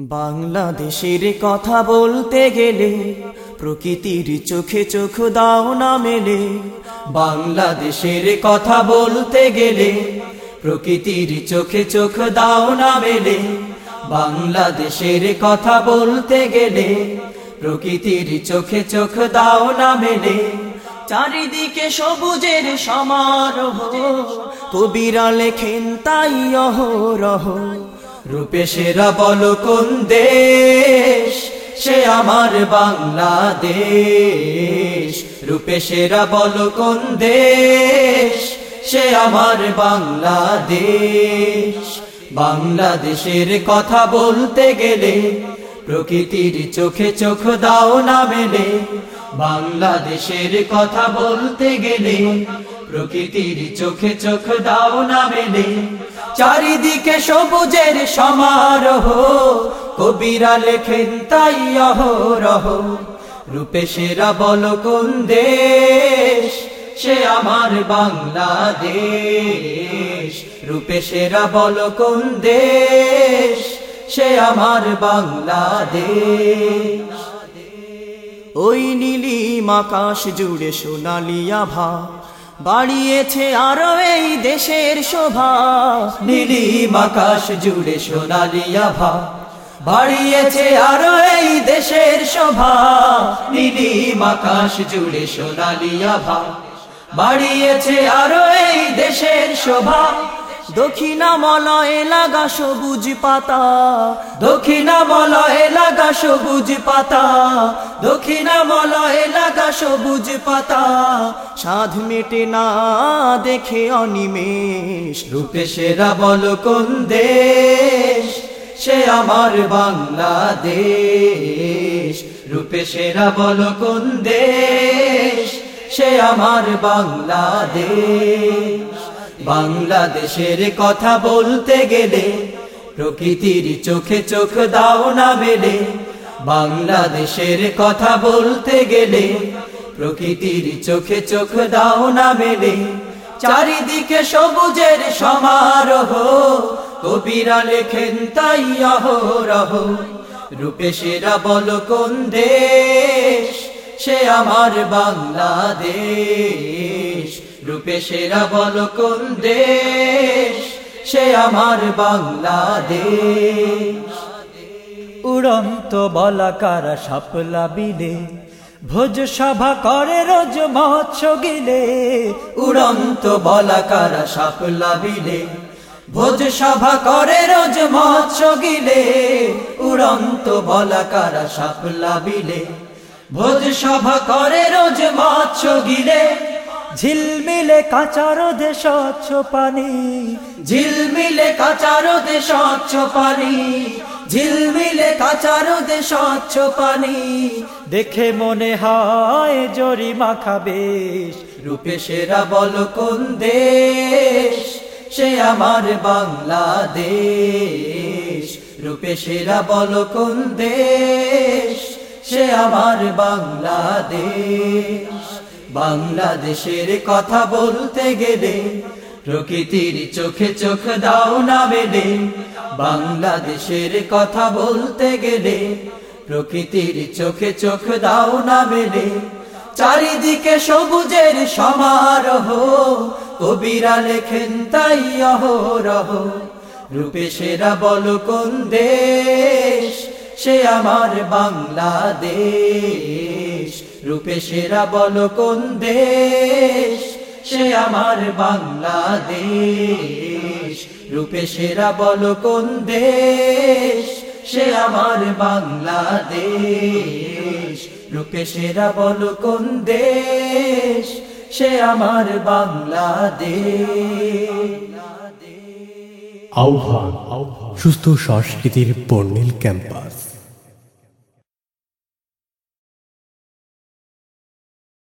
বাংলাদেশের কথা বলতে গেলে, প্রকৃতির চোখে চোখ দাও না মেলে। বাংলাদেশের কথা বলতে গেলে, প্রকৃতির চোখে চোখ দাও না মেলে। বাংলাদেশের কথা বলতে গেলে, প্রকৃতির চোখে চোখ দাও না মেলে। চারিদিকে সবুজের সমারোহ, কবিরা লেখেন তাই অহরহ। রূপে সেরা বল কোন দেশ? সে আমার বাংলাদেশ। রূপে সেরা বল কোন দেশ? সে আমার বাংলাদেশ। বাংলাদেশের কথা বলতে গেলে, প্রকৃতির চোখে চোখ দাও না মেলে বাংলাদেশের কথা বলতে গেলে, প্রকৃতির চোখে চোখ দাও না মেলে। চারিদিকে সবুজের সমারোহ, কবিরা লেখেন তাই অহরহ। রূপে সেরা বল কোন দেশ? সে আমার বাংলাদেশ। রূপে সেরা বল কোন দেশ? সে আমার বাংলাদেশ। ওই নীলিম আকাশ জুড়ে সোনালিয়া ভা বাড়িয়েছে আরও এই দেশের শোভা। নীলিম আকাশ জুড়ে সোনালিয়া ভা বাড়িয়েছে আরও এই দেশের শোভা। নীলিম আকাশ জুড়ে সোনালিয়া ভা বাড়িয়েছে আরও এই দেশের শোভা। দক্ষিণা মলয়ে লাগা সবুজ পাতা দক্ষিণা মলয়ে লাগা সবুজ পাতা দক্ষিণা মলয়ে লাগা সবুজ পাতা। সাধ মেটে না দেখে অনিমেষ, রূপে সেরা বল কোন দেশ? সে আমার বাংলাদেশ। রূপে সেরা বল কোন দেশ? সে আমার বাংলাদেশ। বাংলাদেশের কথা বলতে গেলে, প্রকৃতির চোখে চোখ দাও না মেলে বাংলাদেশের কথা বলতে গেলে, প্রকৃতির চোখে চোখ দাও না মেলে চারিদিকে সবুজের সমারোহ, কবিরা লেখেন তাই অহরহ। রূপে সেরা বল কোন দেশ? সে আমার বাংলাদেশ। রূপে সেরা বল কোন দেশ? সে আমার বাংলাদেশ। উড়ন্ত বলাকারা সাপলা বিলে, ভোজ সভা করে রোজ মৎস্য গিলে। উড়ন্ত বলাকারা সাপলা বিলে, ভোজ সভা করে রোজ মৎস্য গিলে। উড়ন্ত বলাকারা সাপলা বিলে ভোজ সভা করে রোজ মৎস্য গিলে। ঝিলমিলে কাঁচার দে স্বচ্ছ পানি। ঝিলমিলে কাচার দে স্বচ্ছ পানি। ঝিলমিলে কাচার দে স্বচ্ছ পানি। দেখে মনে হয় জরি মাখা বেশ রূপে সেরা বল কোন দেশ? সে আমার বাংলাদেশ। রূপে সেরা বল কোন দেশ? সে আমার বাংলাদেশ। বাংলাদেশের কথা বলতে গেলে, প্রকৃতির চোখে চোখ দাও না মেলে। বাংলাদেশের কথা বলতে গেলে, প্রকৃতির চোখে চোখ দাও না মেলে। চারিদিকে সবুজের সমারোহ, কবিরা লেখেন তাই অহরহ। রূপে সেরা বল কোন দেশ? সে আমার বাংলাদেশ। রূপে সেরা বল কোন দেশ? সে আমার বাংলাদেশ। রূপে সেরা বল কোন দেশ? সে আমার বাংলাদেশ। রূপে সেরা বল কোন দেশ? সে আমার বাংলাদেশ। আহ্বান সুস্থ সংস্কৃতির বর্ণিল ক্যাম্পাস।